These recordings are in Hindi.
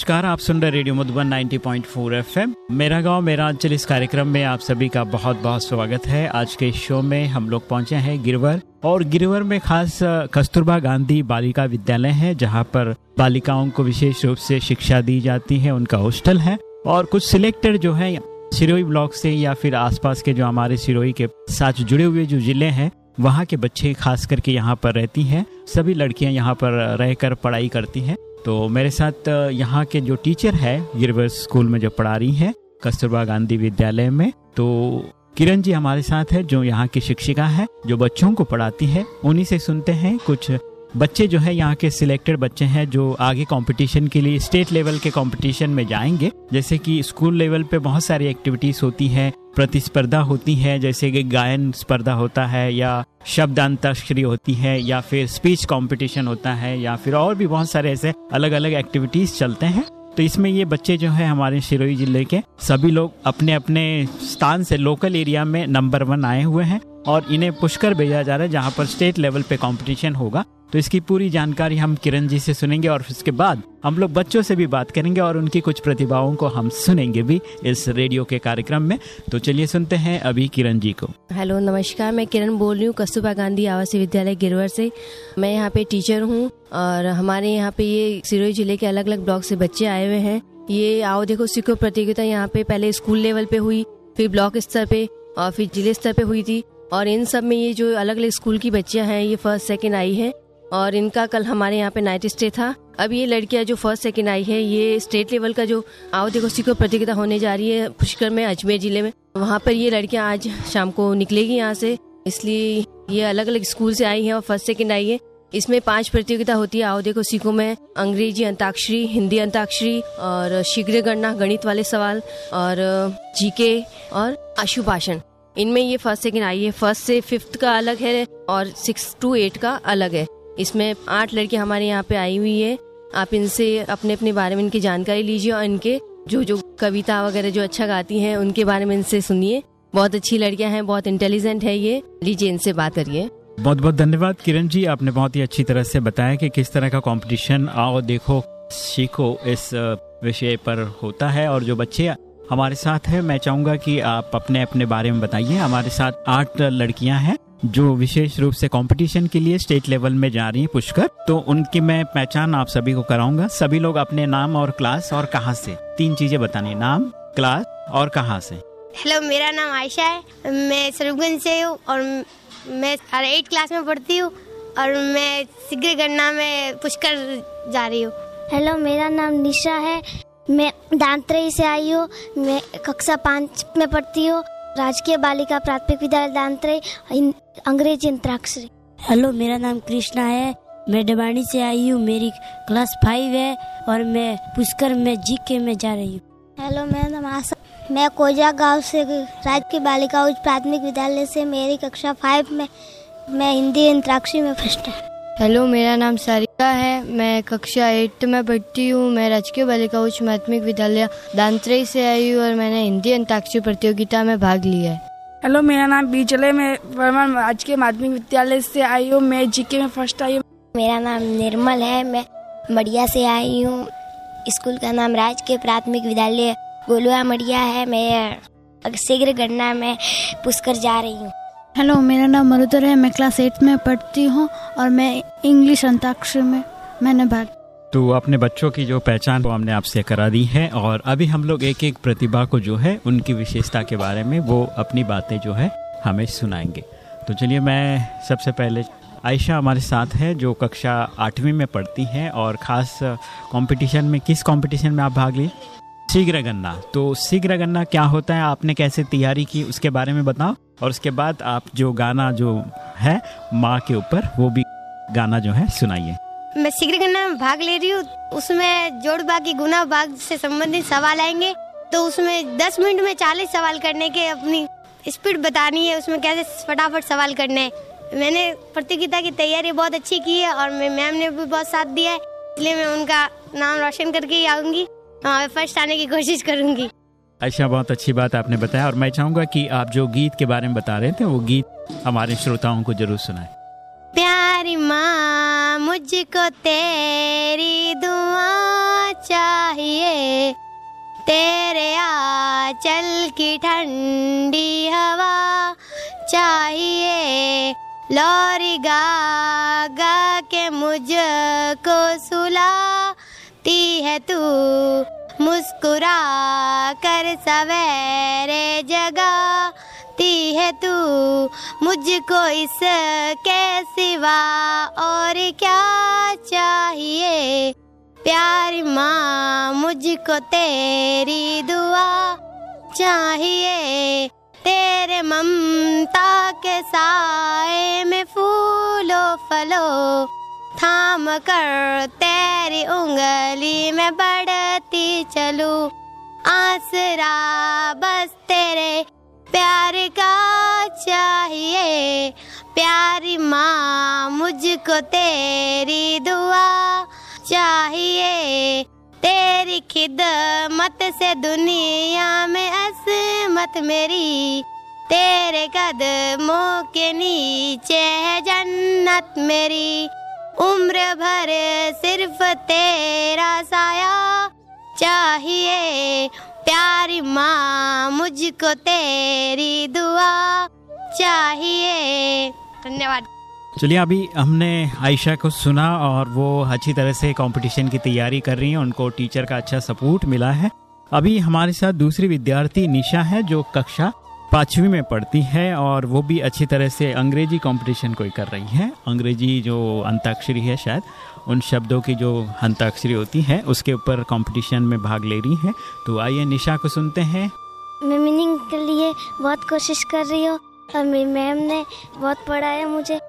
नमस्कार, आप सुन रहे रेडियो मधुबन 90.4 एफएम। मेरा गाँव, मेरा अंचल, इस कार्यक्रम में आप सभी का बहुत बहुत स्वागत है। आज के शो में हम लोग पहुँचे हैं गिरवर, और गिरवर में खास कस्तूरबा गांधी बालिका विद्यालय है, जहाँ पर बालिकाओं को विशेष रूप से शिक्षा दी जाती है, उनका हॉस्टल है। और कुछ सिलेक्टेड जो है, सिरोही ब्लॉक से या फिर आसपास के जो हमारे सिरोही के साथ जुड़े हुए जो ज़िले हैं, वहाँ के बच्चे खास करके यहाँ पर रहती हैं। सभी लड़कियाँ यहाँ पर रहकर पढ़ाई करती हैं। तो मेरे साथ यहाँ के जो टीचर है गिरवर स्कूल में जो पढ़ा रही है, कस्तूरबा गांधी विद्यालय में तो किरण जी हमारे साथ है, जो यहाँ की शिक्षिका है, जो बच्चों को पढ़ाती है, उन्हीं से सुनते हैं, कुछ बच्चे जो है, यहाँ के सिलेक्टेड बच्चे हैं, जो आगे कंपटीशन के लिए, स्टेट लेवल के कंपटीशन में जाएँगे, जैसे कि स्कूल लेवल पे बहुत सारी एक्टिविटीज़ होती है प्रतिस्पर्धा होती है, जैसे कि गायन स्पर्धा होता है, या शब्द अंताक्षरी होती है, या फिर स्पीच कंपटीशन होता है, या फिर और भी बहुत सारे ऐसे अलग अलग एक्टिविटीज़ चलते हैं। तो इसमें ये बच्चे जो है हमारे सिरोही ज़िले के, सभी लोग अपने अपने स्थान से लोकल एरिया में नंबर वन आए हुए हैं, और इन्हें पुष्कर भेजा जा रहा है, जहाँ पर स्टेट लेवल पे कंपटीशन होगा। तो इसकी पूरी जानकारी हम किरण जी से सुनेंगे और उसके बाद हम लोग बच्चों से भी बात करेंगे और उनकी कुछ प्रतिभाओं को हम सुनेंगे भी इस रेडियो के कार्यक्रम में। तो चलिए सुनते हैं अभी किरण जी को। हेलो, नमस्कार, मैं किरण बोल रही हूँ कस्तूरबा गांधी आवासीय विद्यालय गिरवर से। मैं यहाँ पे टीचर हूँ और हमारे यहाँ पे ये सिरोही ज़िले के अलग अलग ब्लॉक से बच्चे आए हुए हैं। ये आओ देखो, सीखो प्रतियोगिता यहाँ पे पहले स्कूल लेवल पे हुई, फिर ब्लॉक स्तर पे और फिर ज़िले स्तर पे हुई थी। और इन सब में ये जो अलग अलग स्कूल की बच्चियाँ हैं, ये फ़र्स्ट, सेकंड आई है। और इनका कल हमारे यहाँ पे नाइट स्टे था। अब ये लड़कियाँ जो फ़र्स्ट सेकंड आई है, ये स्टेट लेवल का जो आओ देखो सीखो प्रतियोगिता होने जा रही है पुष्कर में, अजमेर ज़िले में। वहाँ पर ये लड़कियाँ आज शाम को निकलेगी यहाँ से। इसलिए ये अलग अलग स्कूल से आई है और फ़र्स्ट सेकंड आई है। इसमें पाँच प्रतियोगिता होती है, आओ देखो सीखो में। अंग्रेज़ी, अंताक्षरी, हिंदी अंताक्षरी और शीघ्र गणना, गणित वाले सवाल और जीके और आशुभाषण। इनमें ये फ़र्स्ट सेकंड आई है। फ़र्स्ट से फिफ्थ का अलग है और सिक्स टू एट का अलग है। इसमें आठ लड़की हमारे यहाँ पे आई हुई है। आप इनसे अपने अपने बारे में इनकी जानकारी लीजिए और इनके जो जो कविता वगैरह जो अच्छा गाती हैं, उनके बारे में इनसे सुनिए। बहुत अच्छी लड़कियाँ हैं, बहुत इंटेलिजेंट है ये। लीजिए इनसे बात करिए। बहुत बहुत धन्यवाद, किरण जी। आपने बहुत ही अच्छी तरह से बताया कि किस तरह का कंपटीशन आओ, देखो, सीखो इस विषय पर होता है और जो बच्चे हमारे साथ है, मैं चाहूँगा कि आप अपने अपने बारे में बताइए। हमारे साथ आठ लड़कियाँ हैं। जो विशेष रूप से कंपटीशन के लिए स्टेट लेवल में जा रही हैं पुष्कर तो उनकी मैं पहचान आप सभी को कराऊँगा। सभी लोग अपने नाम और क्लास और कहाँ से? तीन चीज़ें बतानी नाम क्लास और कहाँ से? हेलो मेरा नाम आयशा है। मैं सरगंज से हूँ और मैं एट क्लास में पढ़ती हूँ और मैं शीघ्र गणना में पुष्कर जा रही हूँ। हेलो मेरा नाम निशा है। मैं दांतरई से आई हूँ। मैं कक्षा पाँच में पढ़ती हूँ। राजकीय बालिका प्राथमिक विद्यालय दांतरई अंग्रेज़ी अंतराक्षरी। हेलो मेरा नाम कृष्णा है। मैं डबाणी से आई हूँ। मेरी क्लास फाइव है और मैं पुष्कर में जी के में जा रही हूँ। हेलो मेरा नाम आशा। मैं कोजा गाँव से राजकीय बालिका उच्च प्राथमिक विद्यालय से मेरी कक्षा फाइव में मैं हिंदी अंतराक्षरी में फ़र्स्ट है। हेलो मेरा नाम सारिका है मैं कक्षा एट में पढ़ती हूँ। मैं राजकीय बालिका उच्च माध्यमिक विद्यालय दांतरे से आई हूँ और मैंने हिंदी अंताक्षरी प्रतियोगिता में भाग लिया है। हेलो मेरा नाम बीजले। मैं वर्मन राजकीय माध्यमिक विद्यालय से आई हूँ। मैं जीके में फ़र्स्ट आई हूँ। मेरा नाम निर्मल है। मैं मड़िया से आई हूँ। स्कूल का नाम राजकीय प्राथमिक विद्यालय गोलुआ मड़िया है। मैं शीघ्र गणना में पुष्कर जा रही हूँ। हेलो मेरा नाम मरुदर है। मैं क्लास एट में पढ़ती हूँ और मैं इंग्लिश अंताक्षर में मैंने भाग तो अपने बच्चों की जो पहचान वो हमने आपसे करा दी है और अभी हम लोग एक एक प्रतिभा को जो है, उनकी विशेषता के बारे में वो अपनी बातें जो है, हमें सुनाएँगे। तो चलिए मैं सबसे पहले आयशा हमारे साथ है, जो कक्षा आठवीं में पढ़ती हैं और ख़ास कंपटीशन में, किस कंपटीशन में आप भाग लिए? शीघ्र गन्ना तो शीघ्र गन्ना क्या होता है? आपने कैसे तैयारी की? उसके बारे में बताओ। और उसके बाद आप जो गाना जो है, माँ के ऊपर, वो भी गाना जो है, सुनाइए। मैं शीघ्र गन्ना में भाग ले रही हूँ। उसमें जोड़ बाग की गुना बाग से संबंधित सवाल आएँगे। तो उसमें दस मिनट में चालीस सवाल करने के अपनी स्पीड बतानी है। उसमें कैसे फटाफट सवाल करने हैं। मैंने प्रतियोगिता की तैयारी बहुत अच्छी की है और मैम ने भी बहुत साथ दिया है। इसलिए मैं उनका नाम रोशन करके ही आऊँगी। वहाँ फ़र्स्ट आने की कोशिश करूँगी। अच्छा बहुत अच्छी बात आपने बताया और मैं चाहूँगा कि आप जो गीत के बारे में बता रहे थे वो गीत हमारे श्रोताओं को ज़रूर सुनाए। प्यारी माँ मुझको तेरी दुआ चाहिए। तेरे आंचल की ठंडी हवा चाहिए। लोरी गा गा के मुझको सुलाती है तू। मुस्कुरा कर सवेरे जगाती है तू। मुझको इसके सिवा और क्या चाहिए? प्यारी माँ, मुझको तेरी दुआ चाहिए। तेरे ममता के साए में फूलो फलो थाम कर तेरी उंगली में बढ़ती चलू। आसरा, बस तेरे प्यार का चाहिए। प्यारी माँ मुझको तेरी दुआ चाहिए। तेरी खिदमत से दुनिया में असमत मेरी। तेरे कदमों के नीचे है जन्नत मेरी। उम्र भर सिर्फ़ तेरा साया चाहिए। प्यारी माँ मुझको तेरी दुआ चाहिए। धन्यवाद। चलिए, अभी हमने आयशा को सुना और वो अच्छी तरह से कंपटीशन की तैयारी कर रही हैं। उनको टीचर का अच्छा सपोर्ट मिला है। अभी हमारे साथ दूसरी विद्यार्थी निशा है जो कक्षा पाँचवीं में पढ़ती है और वो भी अच्छी तरह से अंग्रेज़ी कंपटीशन कोई कर रही है। अंग्रेज़ी जो अंताक्षरी है शायद, उन शब्दों की जो अंताक्षरी होती है, उसके ऊपर कंपटीशन में भाग ले रही है। तो आइए निशा को सुनते हैं। मैं मीनिंग के लिए बहुत कोशिश कर रही हूँ और मेरी मैम ने बहुत पढ़ाया मुझे।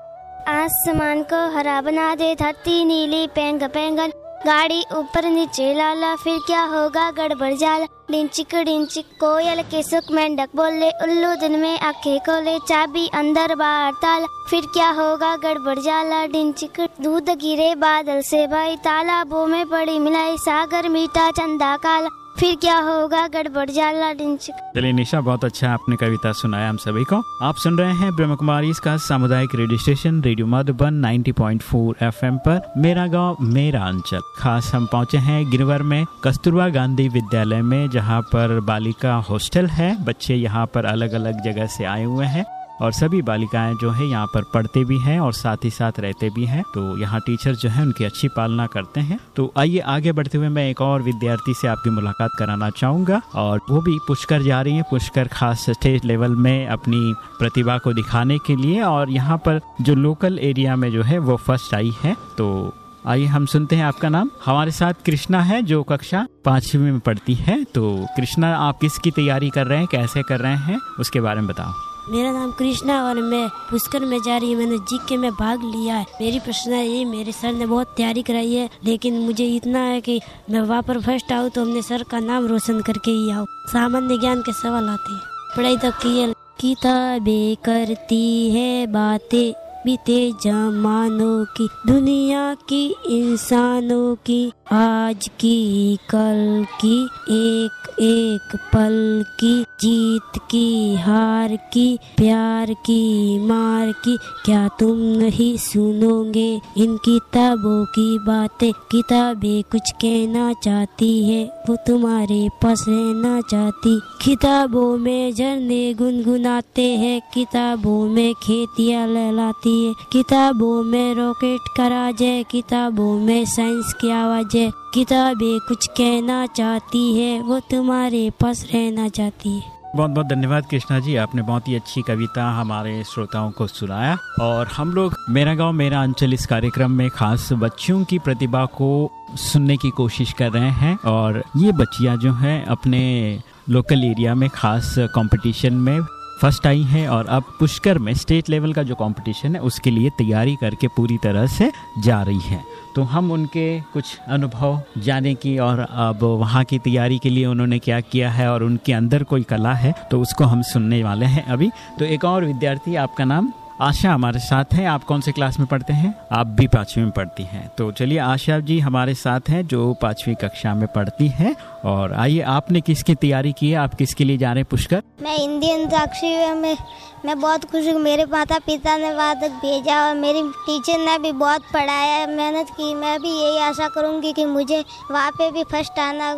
आसमान को हरा बना दे, धरती नीली पेंग पेंगन गाड़ी ऊपर नीचे लाला, फिर क्या होगा? गड़बड़ जाला। डिंचिक डिंचिक, कोयल के सुख मेंढक बोले। उल्लू दिन में आँखें खोले, चाबी अंदर बाहर ताला। फिर क्या होगा? गड़बड़ जाला। डिंचिक, दूध गिरे, बादल से भाई तालाबों में पड़ी मिलाई, सागर मीठा, चंदा काला। फिर क्या होगा? गड़बड़ जाला चलिए, निशा, बहुत अच्छा आपने कविता सुनाया हम सभी को। आप सुन रहे हैं ब्रह्म कुमारी, इसका सामुदायिक radio station, radio Madhuban 90.4 FM पर। मेरा गाँव, मेरा अंचल। खास हम पहुँचे हैं गिरवर में, कस्तूरबा गांधी विद्यालय में, जहाँ पर बालिका हॉस्टल है। बच्चे यहाँ पर अलग अलग जगह से आए हुए हैं। और सभी बालिकाएँ जो है यहाँ पर पढ़ते भी हैं और साथ ही साथ रहते भी हैं। तो यहाँ टीचर जो है, उनकी अच्छी पालना करते हैं। तो आइए आगे बढ़ते हुए मैं एक और विद्यार्थी से आपकी मुलाकात कराना चाहूँगा। और वो भी पुष्कर जा रही है, पुष्कर खास स्टेट लेवल में अपनी प्रतिभा को दिखाने के लिए। और यहाँ पर जो लोकल एरिया में जो है, वो फ़र्स्ट आई है। तो आइए हम सुनते हैं आपका नाम। हमारे साथ कृष्णा है, जो कक्षा पांचवी में पढ़ती है। तो कृष्णा, आप किसकी तैयारी कर रहे हैं, कैसे कर रहे हैं? उसके बारे में बताओ। मेरा नाम कृष्णा और मैं पुष्कर में जा रही हूँ। मैंने जीके में भाग लिया है। मेरी प्रश्न ये मेरे सर ने बहुत तैयारी कराई है, लेकिन मुझे इतना है कि मैं वहाँ पर फ़र्स्ट आऊँ तो हमने सर का नाम रोशन करके ही आऊँ। सामान्य ज्ञान के सवाल आते हैं। पढ़ाई तक की किताबें करती है, बातें बीते जमानों की, दुनिया की, इंसानों की। आज की कल की एक एक पल की, जीत की, हार की, प्यार की, मार की, क्या तुम नहीं सुनोगे? इन किताबों की बातें, किताबें कुछ कहना चाहती है, वो तुम्हारे पास रहना चाहती। किताबों में झरने गुनगुनाते हैं, किताबों में खेतियाँ लहलाती है। किताबों में रॉकेट का राज है, किताबों में साइंस की आवाज़ है। किताबें कुछ कहना चाहती है, वो तुम्हारे पास रहना चाहती है। बहुत बहुत धन्यवाद कृष्णा जी, आपने बहुत ही अच्छी कविता हमारे श्रोताओं को सुनाया। और हम लोग मेरा गाँव, मेरा अंचल इस कार्यक्रम में खास बच्चियों की प्रतिभा को सुनने की कोशिश कर रहे हैं। और ये बच्चियाँ जो हैं, अपने लोकल एरिया में खास कंपटीशन में फ़र्स्ट आई हैं और अब पुष्कर में स्टेट लेवल का जो कंपटीशन है, उसके लिए तैयारी करके पूरी तरह से जा रही हैं। तो हम उनके कुछ अनुभव जाने की और अब वहाँ की तैयारी के लिए उन्होंने क्या किया है और उनके अंदर कोई कला है तो उसको हम सुनने वाले हैं अभी। तो एक और विद्यार्थी, आपका नाम? आशा हमारे साथ हैं। आप कौन से क्लास में पढ़ते हैं? आप भी पाँचवीं में पढ़ती हैं। तो चलिए आशा जी हमारे साथ हैं जो पाँचवीं कक्षा में पढ़ती हैं। और आइए आपने किसकी तैयारी की है? आप किसके लिए जा रहे हैं पुष्कर? मैं हिंदी अंताक्षरी में मैं बहुत खुश हूँ। मेरे माता पिता ने वहाँ तक भेजा और मेरी टीचर ने भी बहुत पढ़ाया मेहनत की। मैं भी यही आशा करूँगी कि मुझे वहाँ पे भी फ़र्स्ट आना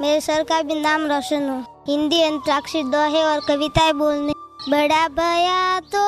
मेरे सर का भी नाम रोशन हो। हिंदी अंताक्षरी दोहे और कविताएँ बोलने बड़ा भया तो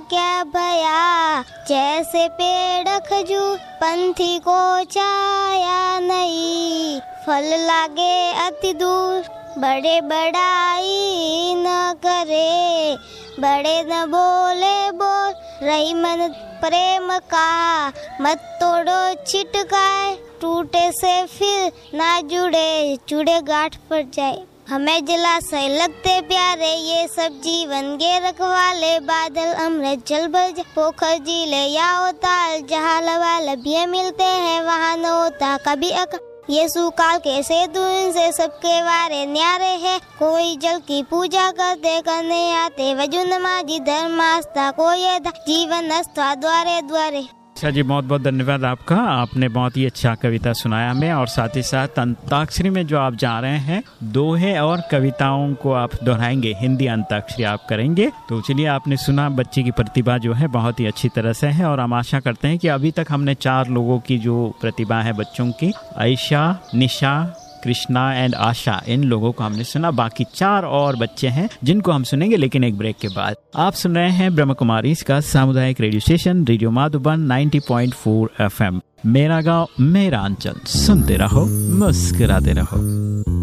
क्या भया? जैसे पेड़, खजूर, पंथी को छाया नहीं। फल लागे अति दूर, बड़े बड़ाई न करे। बड़े न बोले बोल रही मन प्रेम का। मत तोड़ो छिटकाए, टूटे से फिर ना जुड़े। जुड़े गांठ पर जाए। हमें जलाशय लगते प्यारे, ये सब जीवन गे रखवाले। बादल, अमृत, जल भर पोखर ज़िले या ताल जहाँ लवा लबिये मिलते हैं, वहाँ न होता कभी अक। ये सुकाल के सेतु इनसे सबके वारे न्यारे है। कोई जल की पूजा करते, करने आते वज़ू नमाजी धर्म आस्था कोई जीवन अस्था द्वारे द्वारे। अच्छा जी, बहुत बहुत धन्यवाद आपका। आपने बहुत ही अच्छा कविता सुनाया हमें और साथ ही साथ अंताक्षरी में जो आप जा रहे हैं दोहे और कविताओं को आप दोहराएँगे, हिंदी अंताक्षरी आप करेंगे। तो चलिए, आपने सुना, बच्चे की प्रतिभा जो है बहुत ही अच्छी तरह से है और हम आशा करते हैं कि अभी तक हमने चार लोगों की जो प्रतिभा है बच्चों की, आयशा, निशा कृष्णा एंड आशा, इन लोगों को हमने सुना। बाकी चार और बच्चे हैं, जिनको हम सुनेंगे, लेकिन एक ब्रेक के बाद। आप सुन रहे हैं ब्रह्म कुमारी इसका सामुदायिक radio station radio Madhuban 90.4 point मेरा गाँव, मेरा अंचल, सुनते रहो, मुस्कुराते रहो।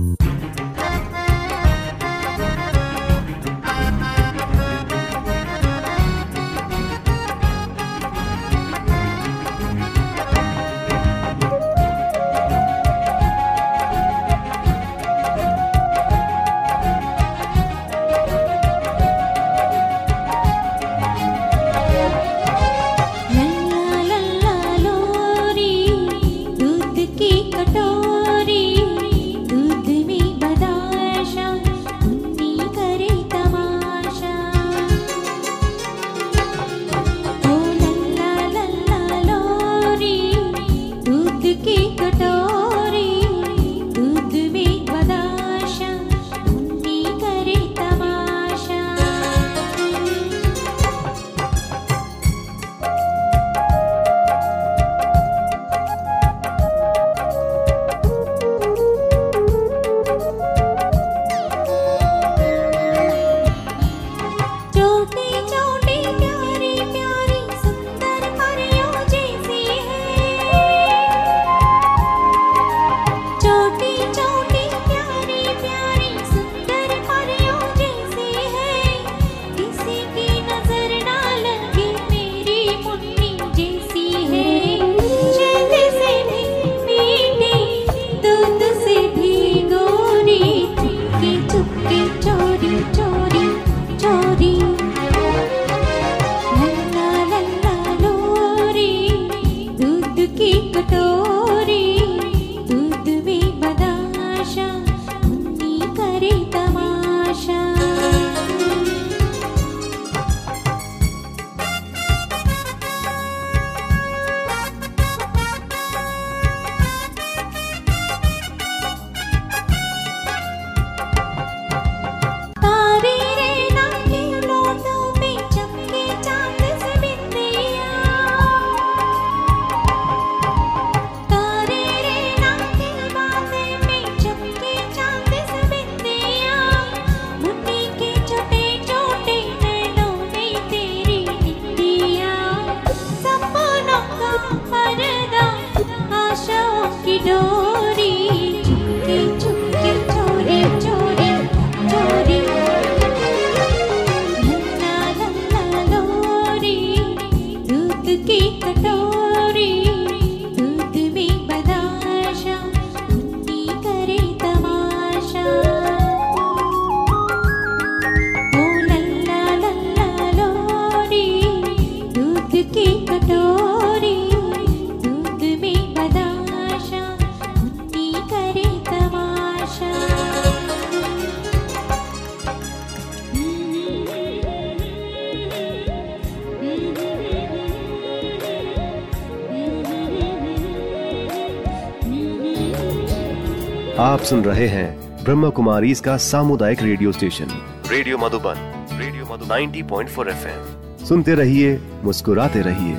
सुन रहे हैं ब्रह्म कुमारी इसका सामुदायिक radio station. Radio Madhuban radio Madhu 90.4 FM. सुनते रहिए मुस्कुराते रहिए।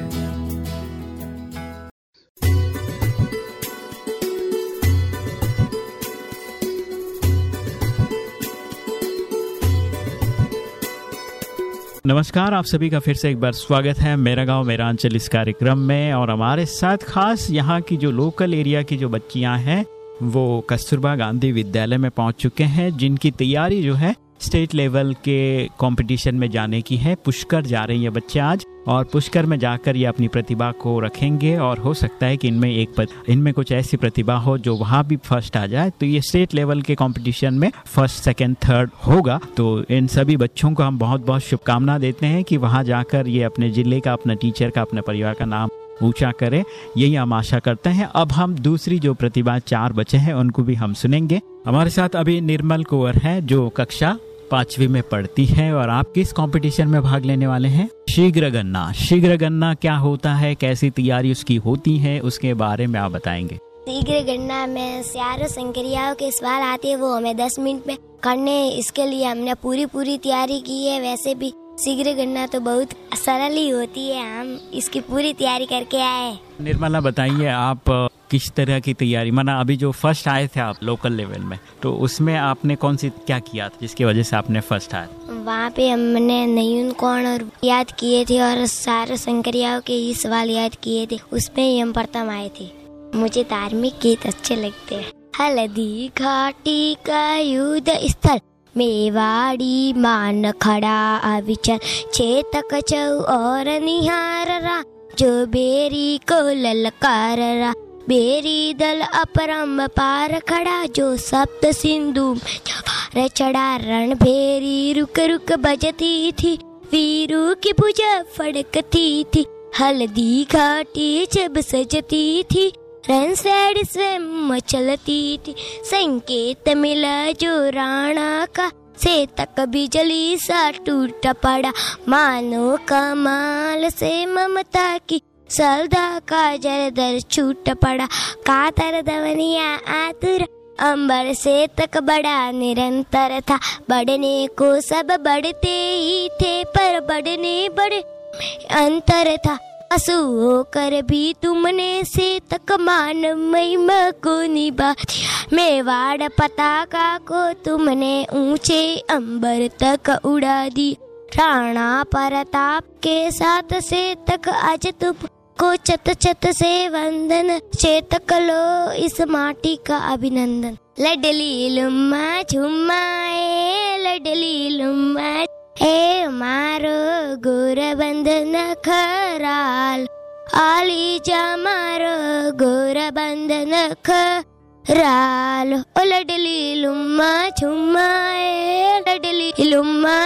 नमस्कार आप सभी का फिर से एक बार स्वागत है मेरा गाँव मेरा अंचल इस कार्यक्रम में और हमारे साथ खास यहाँ की जो लोकल एरिया की जो बच्चियाँ हैं वो कस्तूरबा गांधी विद्यालय में पहुँच चुके हैं, जिनकी तैयारी जो है स्टेट लेवल के कंपटीशन में जाने की है। पुष्कर जा रहे हैं ये बच्चे आज, और पुष्कर में जाकर ये अपनी प्रतिभा को रखेंगे, और हो सकता है कि इनमें एक इनमें कुछ ऐसी प्रतिभा हो जो वहाँ भी फ़र्स्ट आ जाए। तो ये स्टेट लेवल के कंपटीशन में फ़र्स्ट, सेकंड, थर्ड होगा। तो इन सभी बच्चों को हम बहुत बहुत शुभकामना देते हैं कि वहाँ जाकर ये अपने ज़िले का, अपने टीचर का, अपने परिवार का नाम ऊँचा करें, यही हम आशा करते हैं। अब हम दूसरी जो प्रतिभा चार बचे हैं, उनको भी हम सुनेंगे। हमारे साथ अभी निर्मल कुंवर है, जो कक्षा पांचवी में पढ़ती है और आप किस कंपटीशन में भाग लेने वाले हैं? शीघ्र गन्ना शीघ्र गन्ना क्या होता है? कैसी तैयारी उसकी होती है? उसके बारे में आप बताएँगे। शीघ्र गन्ना में सारे संक्रियाओं के सवाल आते हैं, वो हमें दस मिनट में करने इसके लिए हमने पूरी पूरी तैयारी की है। वैसे भी शीघ्र गन्ना तो बहुत सरल ही होती है हम इसकी पूरी तैयारी करके आए निर्मला बताइए आप किस तरह की तैयारी माना अभी जो फ़र्स्ट आए थे आप लोकल लेवल में तो उसमें आपने कौन सी क्या किया था जिसकी वजह से आपने फ़र्स्ट आया? वहाँ पे हमने नयून कौन और याद किए थे और सारे संक्रियाओं के ही सवाल याद किए थे उसमें ही हम प्रथम आए थे। मुझे धार्मिक गीत अच्छे लगते हैं। हल्दी घाटी का युद्ध स्थल मेवाड़ी मान खड़ा अविचल, चेतक चौ और निहार रा, जो बेरी को ललकार रा। बेरी दल अपरम पार खड़ा, जो सप्त सिंधु चढ़ा। रण भेरी रुक रुक बजती थी, वीरू की पूजा फड़कती थी। हल्दी घाटी जब सजती थी रन सैड स्वयं मचलती थी संकेत मिला जो राणा का से तक बिजली सा टूट पड़ा मानो कमाल से ममता की सलदा का जरदर छूट पड़ा कातर दवनिया आतुर अंबर से तक बड़ा निरंतर था बढ़ने को सब बढ़ते ही थे पर बढ़ने बड़े अंतर था असु होकर भी तुमने से तक मान महिमा को निभा। मेवाड़ पताका को तुमने ऊँचे अंबर तक उड़ा दी। राणा प्रताप के साथ से तक आज तुम को चत चत से वंदन। चेतक लो इस माटी का अभिनंदन। लडली लुम्मा झुम्माए लडली लुम्मा ए मारो गोर बंधन खराल आली जा मारो गोर बंधन खराल ओ लडली लुम्मा झुम्माए लडली लुम्मा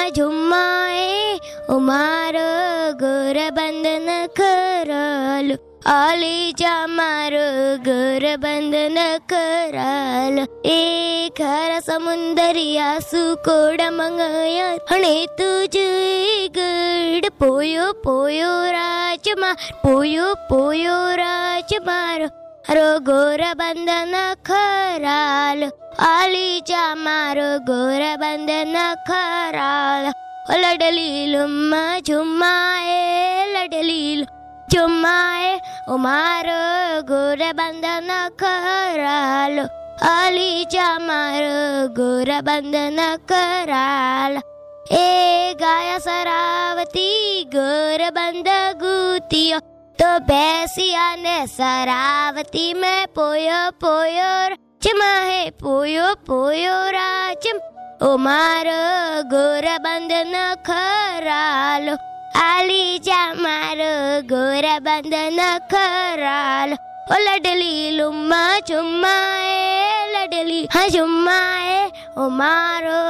आली चमारो घर बंद न कराल. समुन्दरसुकोड गोर बंद न गोरबन्धनखराल आली चा मारो गोरबन्धनखराल लडलिलुमाुमाय लडलील. झुम्माए उमार गोर बंधन कराल अली चामार गोर बंधन कराल ए गाया सरावती गोर बंद गुतियो। तो बैसिया ने सरावती में पोयो पोयो चमा है पोयो पोयो राजम ओ मारो खरालो। ओ लडली लुम्मा चुम्माए लडली हाँ चुम्माए ओ मारो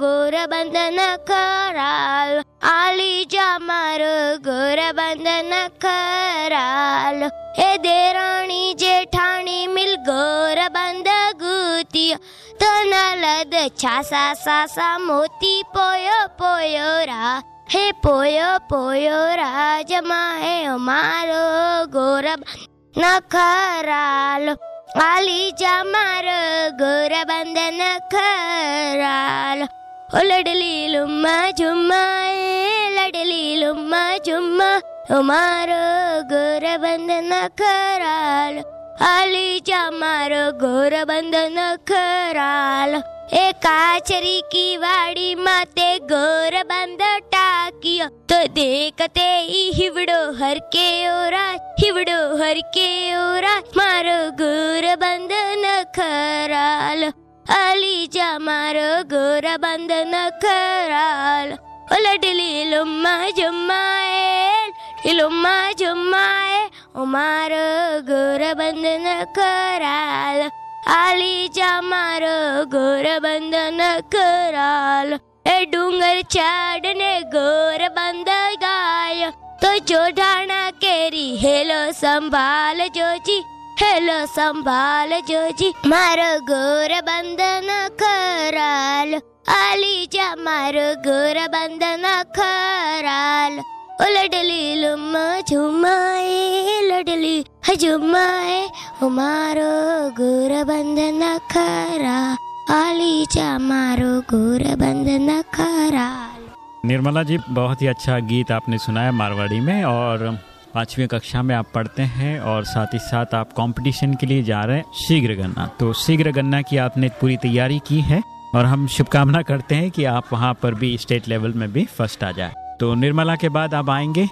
गोर बंधन खरालो आली जा मारो गोर बंधन खरालो ए देराणी जेठाणी मिल गोर बंद गुतियो तो नलद छासा सासा मोती पोयो पोयो रा हे पोयो पोयो राजमा हे मारो गोरब नखरालो। आली जा मार गोर बंधन खराल। ओ लडली लुम्मा झुम्मा, ए लडली लुम्मा झुम्मा, ओ मारो गोर बंधन खराल। आली जा मार गोर की वाड़ी माते गोर बंद टाकियो। तो देखते ही हिवड़ो हर के ओरा, हिवड़ो हर के ओरा, मारो गोर बंद न खराल। अली जा मारो गोर बंद न खराल। लडली लुम्मा जुम्माए लुम्मा जुम्माए ओ मारो गोर बंद न खराल। आली जा मारो गोर बंधन कराल। ए डूंगर चाडने गोर बंद गाय। तो जो ढाणा केरी, हेलो संभाल जोजी, हेलो संभाल जोजी, मारो गोर बंधन कराल। आली जा मारो गोर बंधन कराल। ओ लडली लुम झुमाए, लडली गोर खरा। आली चा मारो गोर खरा। निर्मला जी, बहुत ही अच्छा गीत आपने सुनाया मारवाड़ी में और पांचवी कक्षा में आप पढ़ते हैं और साथ ही साथ आप कंपटीशन के लिए जा रहे हैं शीघ्र गन्ना तो शीघ्र गन्ना की आपने पूरी तैयारी की है और हम शुभकामना करते हैं कि आप वहाँ पर भी स्टेट लेवल में भी फ़र्स्ट आ जाए। तो निर्मला के बाद आप आएँगे,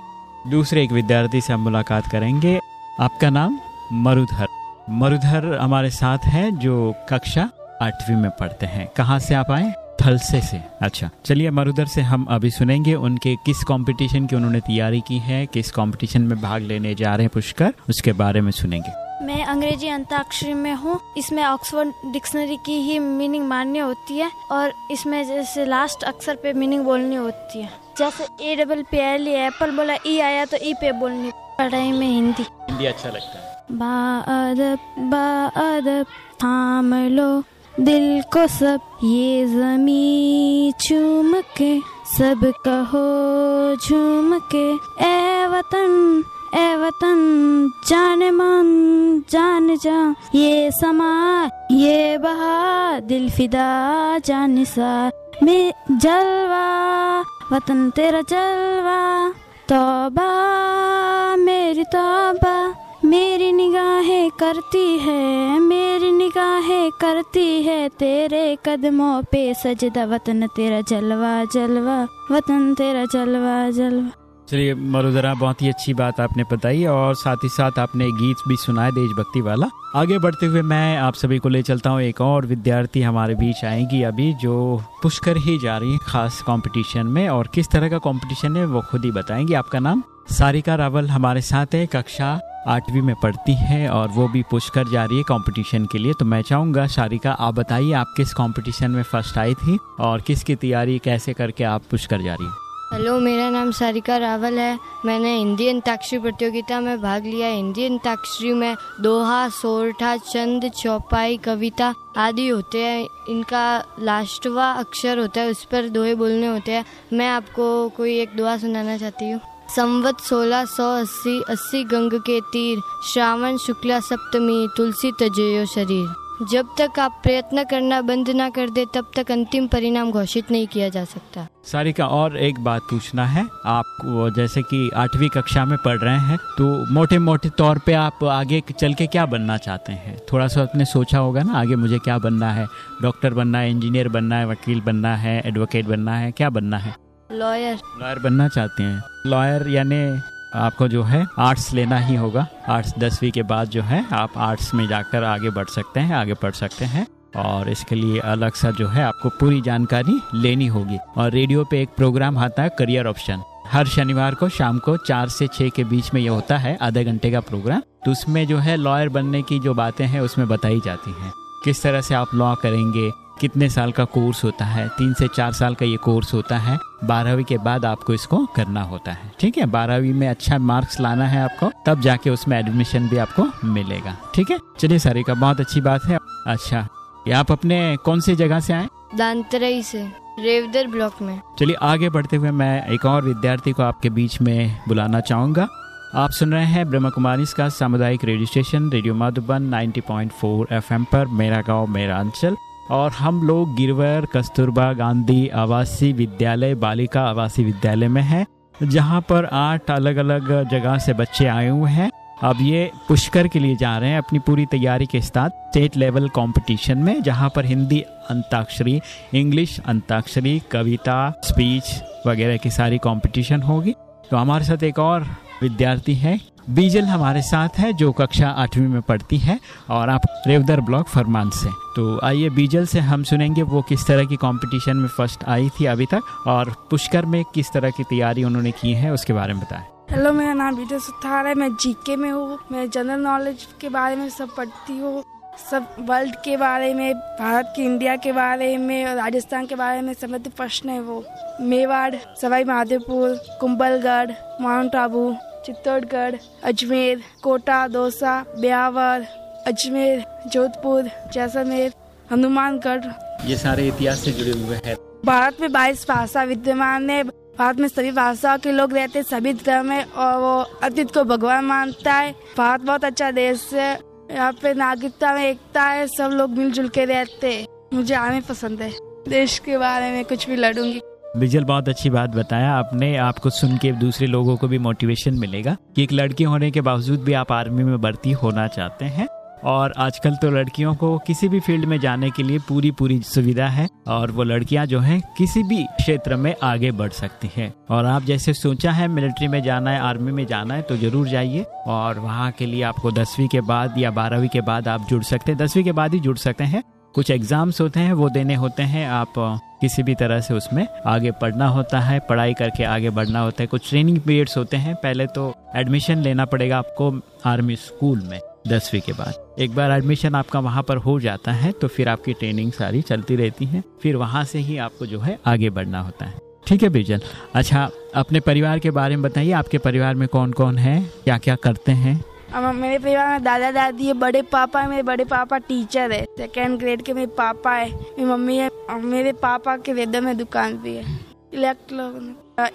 दूसरे एक विद्यार्थी से हम मुलाकात करेंगे। आपका नाम? मरुधर। मरुधर हमारे साथ हैं जो कक्षा आठवीं में पढ़ते हैं। कहाँ से आप आए? थलसे से। अच्छा चलिए मरुधर से हम अभी सुनेंगे उनके किस कंपटीशन की उन्होंने तैयारी की है, किस कंपटीशन में भाग लेने जा रहे हैं पुष्कर, उसके बारे में सुनेंगे। मैं अंग्रेज़ी अंताक्षरी में हूँ। इसमें ऑक्सफोर्ड डिक्शनरी की ही मीनिंग मान्य होती है और इसमें जैसे लास्ट अक्षर पे मीनिंग बोलनी होती है। जैसे A double P L apple बोला ई आया तो ई पे बोलनी। पढ़ाई में हिंदी। हिंदी अच्छा लगता है। बादब बादब थाम लो दिल को सब। ये जमी चूम के सब कहो झूम के। ए वतन ए वतन जान मन जान जा। ये समा ये बहा दिल फिदा जान सा। मैं जलवा वतन तेरा जलवा। तौबा मेरी तौबा मेरी निगाहें करती है, मेरी निगाहें करती है। तेरे कदमों पे सजदा वतन, तेरा जलवा जलवा, वतन, तेरा जलवा जलवा। चलिए मरुदरा बहुत ही अच्छी बात आपने बताई और साथ ही साथ आपने गीत भी सुनाए देशभक्ति वाला। आगे बढ़ते हुए मैं आप सभी को ले चलता हूँ, एक और विद्यार्थी हमारे बीच आएँगी अभी, जो पुष्कर ही जा रही है खास कंपटीशन में और किस तरह का कंपटीशन है वो खुद ही बताएँगी। आपका नाम? सारिका रावल हमारे साथ है, कक्षा आठवीं में पढ़ती है और वो भी पुष्कर जा रही है कंपटीशन के लिए। तो मैं चाहूँगा, सारिका, आप बताइए, आप किस कंपटीशन में फ़र्स्ट आई थी और किसकी तैयारी, कैसे करके आप पुष्कर जा रही है? हेलो, मेरा नाम सारिका रावल है। मैंने हिंदी अंताक्षरी प्रतियोगिता में भाग लिया। हिंदी अंताक्षरी में दोहा, सोरठा, चंद, चौपाई, कविता आदि होते हैं। इनका लास्टवा अक्षर होता है, उस पर दोहे बोलने होते हैं। मैं आपको कोई एक दुआ सुनाना चाहती हूँ। संवत सोलह सौ अस्सी अस्सी गंग के तीर, श्रावण शुक्ला सप्तमी, तुलसी तजयो शरीर। जब तक आप प्रयत्न करना बंद ना कर दे तब तक अंतिम परिणाम घोषित नहीं किया जा सकता। सारिका और एक बात पूछना है। आप जैसे कि आठवीं कक्षा में पढ़ रहे हैं तो मोटे मोटे तौर पे आप आगे चल के क्या बनना चाहते हैं? थोड़ा सा आपने सोचा होगा ना आगे मुझे क्या बनना है? डॉक्टर बनना है इंजीनियर बनना है वकील बनना है एडवोकेट बनना है क्या बनना है? लॉयर। लॉयर बनना चाहते हैं। लॉयर यानी आपको जो है आर्ट्स लेना ही होगा। आर्ट्स दसवीं के बाद जो है आप आर्ट्स में जाकर आगे बढ़ सकते हैं, आगे पढ़ सकते हैं और इसके लिए अलग सा जो है आपको पूरी जानकारी लेनी होगी। और रेडियो पे एक प्रोग्राम आता है करियर ऑप्शन। हर शनिवार को शाम को चार से छः के बीच में ये होता है, आधे घंटे का प्रोग्राम। तो उसमें जो है लॉयर बनने की जो बातें हैं उसमें बताई जाती हैं। किस तरह से आप लॉ करेंगे कितने साल का कोर्स होता है? तीन से चार साल का ये कोर्स होता है। बारहवीं के बाद आपको इसको करना होता है। ठीक है? बारहवीं में अच्छा मार्क्स लाना है आपको तब जाके उसमें एडमिशन भी आपको मिलेगा। ठीक है? चलिए सारी का बहुत अच्छी बात है। अच्छा आप अपने कौन सी जगह से आए? दांतरई से रेवदर ब्लॉक में। चलिए आगे बढ़ते हुए मैं एक और विद्यार्थी को आपके बीच में बुलाना चाहूँगा। आप सुन रहे हैं ब्रह्म कुमारी का सामुदायिक radio station radio Madhuban 90.4 FM पर मेरा गाँव मेरा अंचल। और हम लोग गिरवर, कस्तूरबा, गांधी आवासीय विद्यालय, बालिका आवासीय विद्यालय में हैं, जहाँ पर आठ अलग अलग जगह से बच्चे आए हुए हैं। अब ये पुष्कर के लिए जा रहे हैं अपनी पूरी तैयारी के साथ स्टेट लेवल कंपटीशन में, जहाँ पर हिंदी अंताक्षरी, इंग्लिश अंताक्षरी, कविता, स्पीच वगैरह की सारी कंपटीशन होगी। तो हमारे साथ एक और विद्यार्थी है। बीजल हमारे साथ है, जो कक्षा आठवीं में पढ़ती है, और आप रेवदर ब्लॉक फरमान से। तो आइए बीजल से हम सुनेंगे वो किस तरह की कंपटीशन में फ़र्स्ट आई थी अभी तक, और पुष्कर में किस तरह की तैयारी उन्होंने की है, उसके बारे में बताएँ। हेलो, मेरा नाम बीजल सुथार है। मैं जीके में हूँ। मैं जनरल नॉलेज के बारे में सब पढ़ती हूँ। सब वर्ल्ड के बारे में भारत की इंडिया के बारे में और राजस्थान के बारे में समृद्ध प्रश्न है वो। मेवाड़ सवाई माधोपुर कुंबलगढ़ माउंट आबू चित्तौड़गढ़ अजमेर कोटा दौसा ब्यावर अजमेर जोधपुर जैसलमेर हनुमानगढ़। ये सारे इतिहास से जुड़े हुए हैं। भारत में बाईस भाषा विद्यमान है। भारत में सभी भाषाओं के लोग रहते हैं सभी धर्म है और वो अतीत को भगवान मानता है। भारत बहुत अच्छा देश है। यहाँ पे नागरिकता में एकता है, सब लोग मिलजुल के रहते हैं। मुझे आने पसंद है। देश के बारे में कुछ भी लड़ूँगी। बिजल, बहुत अच्छी बात बताया आपने। आपको सुन के दूसरे लोगों को भी मोटिवेशन मिलेगा कि एक लड़की होने के बावजूद भी आप आर्मी में भर्ती होना चाहते हैं। और आजकल तो लड़कियों को किसी भी फ़ील्ड में जाने के लिए पूरी पूरी सुविधा है और वो लड़कियाँ जो हैं किसी भी क्षेत्र में आगे बढ़ सकती हैं। और आप जैसे सोचा है मिलिट्री में जाना है, आर्मी में जाना है तो ज़रूर जाइए। और वहाँ के लिए आपको दसवीं के बाद या बारहवीं के बाद आप जुड़ सकते हैं। दसवीं के बाद ही जुड़ सकते हैं। कुछ एग्ज़ाम्स होते हैं, वो देने होते हैं। आप किसी भी तरह से उसमें आगे पढ़ना होता है, पढ़ाई करके आगे बढ़ना होता है। कुछ ट्रेनिंग पीरियड्स होते हैं। पहले तो एडमिशन लेना पड़ेगा आपको आर्मी स्कूल में, दसवीं के बाद। एक बार एडमिशन आपका वहाँ पर हो जाता है तो फिर आपकी ट्रेनिंग सारी चलती रहती है। फिर वहाँ से ही आपको जो है आगे बढ़ना होता है। ठीक है, बिजल। अच्छा अपने परिवार के बारे में बताइए, आपके परिवार में कौन कौन है? क्या क्या करते हैं? मेरे परिवार में दादा दादी है, बड़े पापा है, मेरे बड़े पापा टीचर है। सेकेंड ग्रेड के मेरे पापा है, मेरी मम्मी है मेरे पापा के वेदर में दुकान भी है।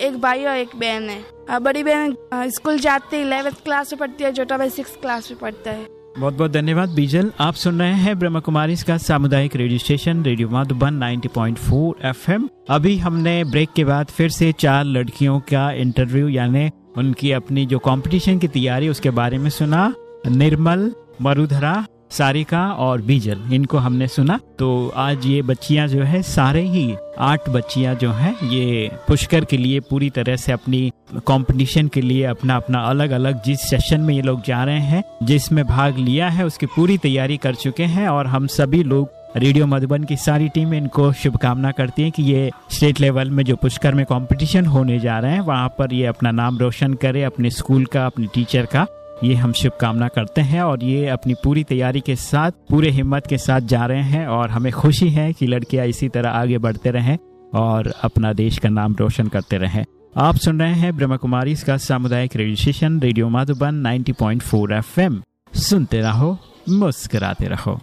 एक भाई और एक बहन है। बड़ी बहन स्कूल जाती है इलेवेंथ क्लास में पढ़ती है छोटा भाई सिक्स क्लास में पढ़ता है। बहुत बहुत धन्यवाद, बीजल। आप सुन रहे हैं ब्रह्म कुमारी का सामुदायिक radio station, radio Madhuban 90.4 FM. अभी हमने ब्रेक के बाद फिर से चार लड़कियों का इंटरव्यू, यानी उनकी अपनी जो कंपटीशन की तैयारी, उसके बारे में सुना। निर्मल मरुधरा सारिका और बीजल, इनको हमने सुना। तो आज ये बच्चियाँ जो है, सारे ही आठ बच्चियाँ जो हैं, ये पुष्कर के लिए पूरी तरह से अपनी कंपटीशन के लिए अपना अपना अलग अलग जिस सेशन में ये लोग जा रहे हैं, जिसमें भाग लिया है, उसकी पूरी तैयारी कर चुके हैं और हम सभी लोग रेडियो मधुबन की सारी टीम इनको शुभकामना करती है कि ये स्टेट लेवल में जो पुष्कर में कंपटीशन होने जा रहे हैं, वहाँ पर ये अपना नाम रोशन करे, अपने स्कूल का, अपने टीचर का। ये हम शुभकामना करते हैं और ये अपनी पूरी तैयारी के साथ, पूरे हिम्मत के साथ जा रहे हैं और हमें खुशी है कि लड़कियाँ इसी तरह आगे बढ़ते रहें और अपना देश का नाम रोशन करते रहें। आप सुन रहे हैं ब्रह्म कुमारी इसका सामुदायिक radio station, radio Madhuban 90.4 FM. सुनते रहो, मुस्कराते रहो।